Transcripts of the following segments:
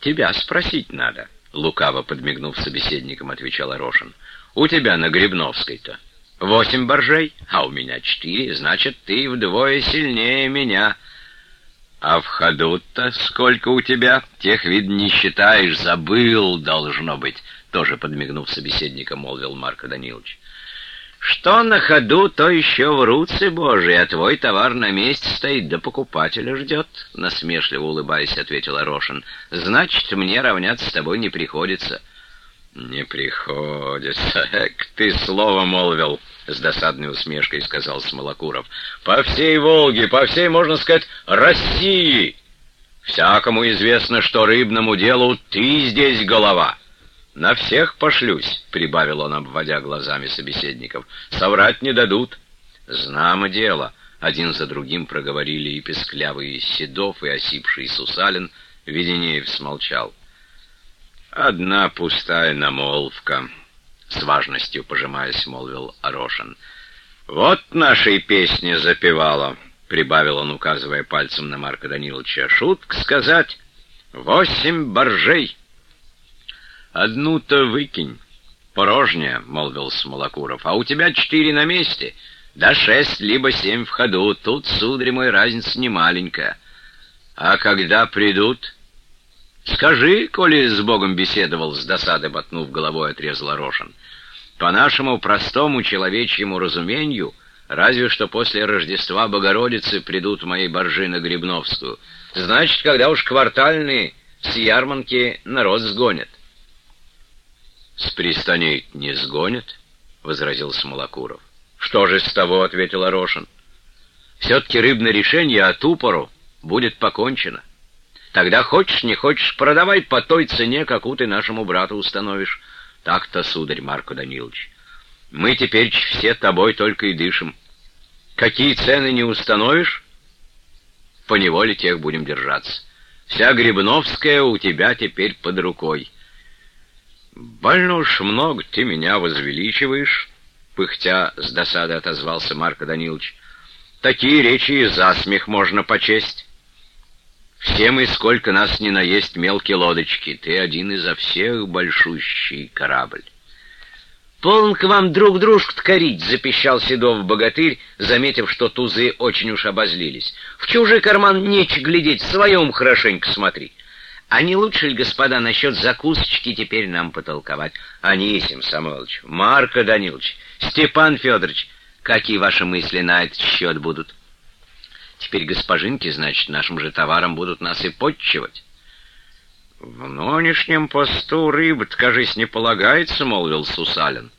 тебя спросить надо, — лукаво подмигнув собеседником, отвечал Орошин. У тебя на Грибновской-то восемь боржей, а у меня четыре, значит, ты вдвое сильнее меня. А в ходу-то сколько у тебя? Тех, вид, не считаешь, забыл, должно быть, тоже подмигнув собеседника, молвил Марко Данилович. Что на ходу, то еще в руце Божий, а твой товар на месте стоит, да покупателя ждет, — насмешливо улыбаясь, ответил Орошин. — Значит, мне равняться с тобой не приходится. — Не приходится. Эк, ты слово молвил, — с досадной усмешкой сказал Смолокуров. — По всей Волге, по всей, можно сказать, России. Всякому известно, что рыбному делу ты здесь голова. — «На всех пошлюсь», — прибавил он, обводя глазами собеседников. «Соврать не дадут». «Знамо дело», — один за другим проговорили и песклявый Седов, и осипший Сусалин. Веденеев смолчал. «Одна пустая намолвка», — с важностью пожимаясь, молвил Орошин. «Вот нашей песни запевала», — прибавил он, указывая пальцем на Марка Даниловича. «Шутка сказать. Восемь боржей». «Одну-то выкинь. Порожняя», — молвил Смолокуров. «А у тебя четыре на месте. Да шесть, либо семь в ходу. Тут, сударь мой, разница не маленькая. А когда придут...» «Скажи, коли с Богом беседовал, с досады ботнув головой, отрезал Рошин. По нашему простому человечьему разумению, разве что после Рождества Богородицы придут мои боржи на Грибновскую. Значит, когда уж квартальные с ярманки народ сгонят. «С пристаней не сгонят?» — возразил Смолокуров. «Что же с того?» — ответил Орошин. «Все-таки рыбное решение от упору будет покончено. Тогда хочешь, не хочешь, продавай по той цене, какую ты нашему брату установишь. Так-то, сударь Марко Данилович. Мы теперь все тобой только и дышим. Какие цены не установишь, по неволе тех будем держаться. Вся Грибновская у тебя теперь под рукой». «Больно уж много ты меня возвеличиваешь», — пыхтя с досады отозвался Марко Данилович. «Такие речи и за смех можно почесть. Все мы, сколько нас не наесть мелкие лодочки, ты один изо всех большущий корабль». «Полн к вам друг дружку корить!» — запищал Седов богатырь, заметив, что тузы очень уж обозлились. «В чужой карман нечего глядеть, в своем хорошенько смотри!» А не лучше ли, господа, насчет закусочки теперь нам потолковать? Анисим Самойлович, Марко Данилович, Степан Федорович, какие ваши мысли на этот счет будут? Теперь госпожинки, значит, нашим же товаром будут нас и подчивать. В нынешнем посту рыбы, кажись, не полагается, — молвил Сусалин.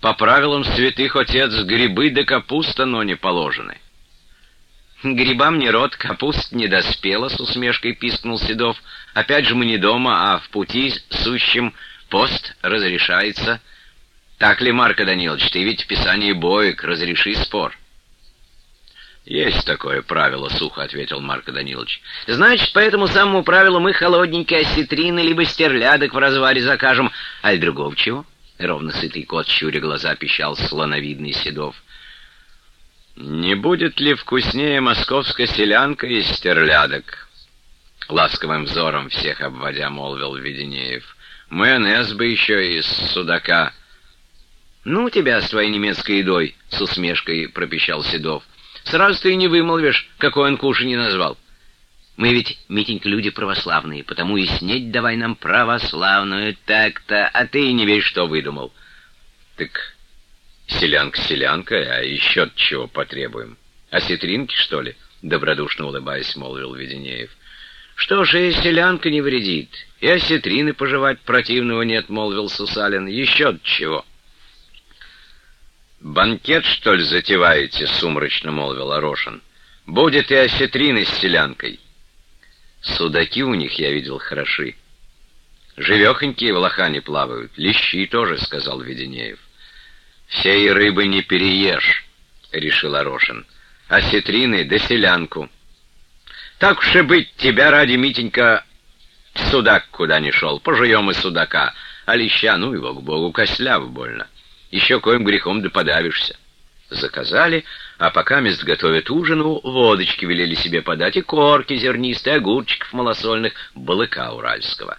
По правилам святых отец грибы да капуста, но не положены. «Грибам не рот, капуст не доспела», — с усмешкой пискнул Седов. «Опять же мы не дома, а в пути сущим пост разрешается». «Так ли, Марко Данилович, ты ведь в Писании боек, разреши спор». «Есть такое правило», — сухо ответил Марко Данилович. «Значит, по этому самому правилу мы холодненькие осетрины либо стерлядок в разваре закажем, аль другого чего?» Ровно сытый кот, щуря глаза, пищал слоновидный Седов. «Не будет ли вкуснее московская селянка из стерлядок?» Ласковым взором всех обводя, молвил Веденеев. «Майонез бы еще из судака». «Ну тебя с твоей немецкой едой!» — с усмешкой пропищал Седов. «Сразу ты и не вымолвишь, какой он кушанье назвал. Мы ведь, Митенька, люди православные, потому и снеть давай нам православную так-то, а ты и не веришь, что выдумал». «Так Селянка селянка, а еще чего потребуем? Осетринки, что ли? Добродушно улыбаясь, молвил Веденеев. Что ж, и селянка не вредит, и осетрины пожевать противного нет, молвил Сусалин. Еще чего? «Банкет, что ли, затеваете?» — сумрачно молвил Орошин. «Будет и осетрины с селянкой». Судаки у них, я видел, хороши. Живехонькие в лохане плавают, лещи тоже, — сказал Веденеев. «Сей рыбы не переешь», — решил Орошин. «Осетрины да селянку». «Так уж и быть, тебя ради, Митенька, судак куда ни шел, пожуем и судака, а леща, ну его к богу, косляв больно. Еще коим грехом да подавишься». Заказали, а А пока мест готовят ужину, водочки велели себе подать и корки зернистые, огурчиков малосольных, балыка уральского.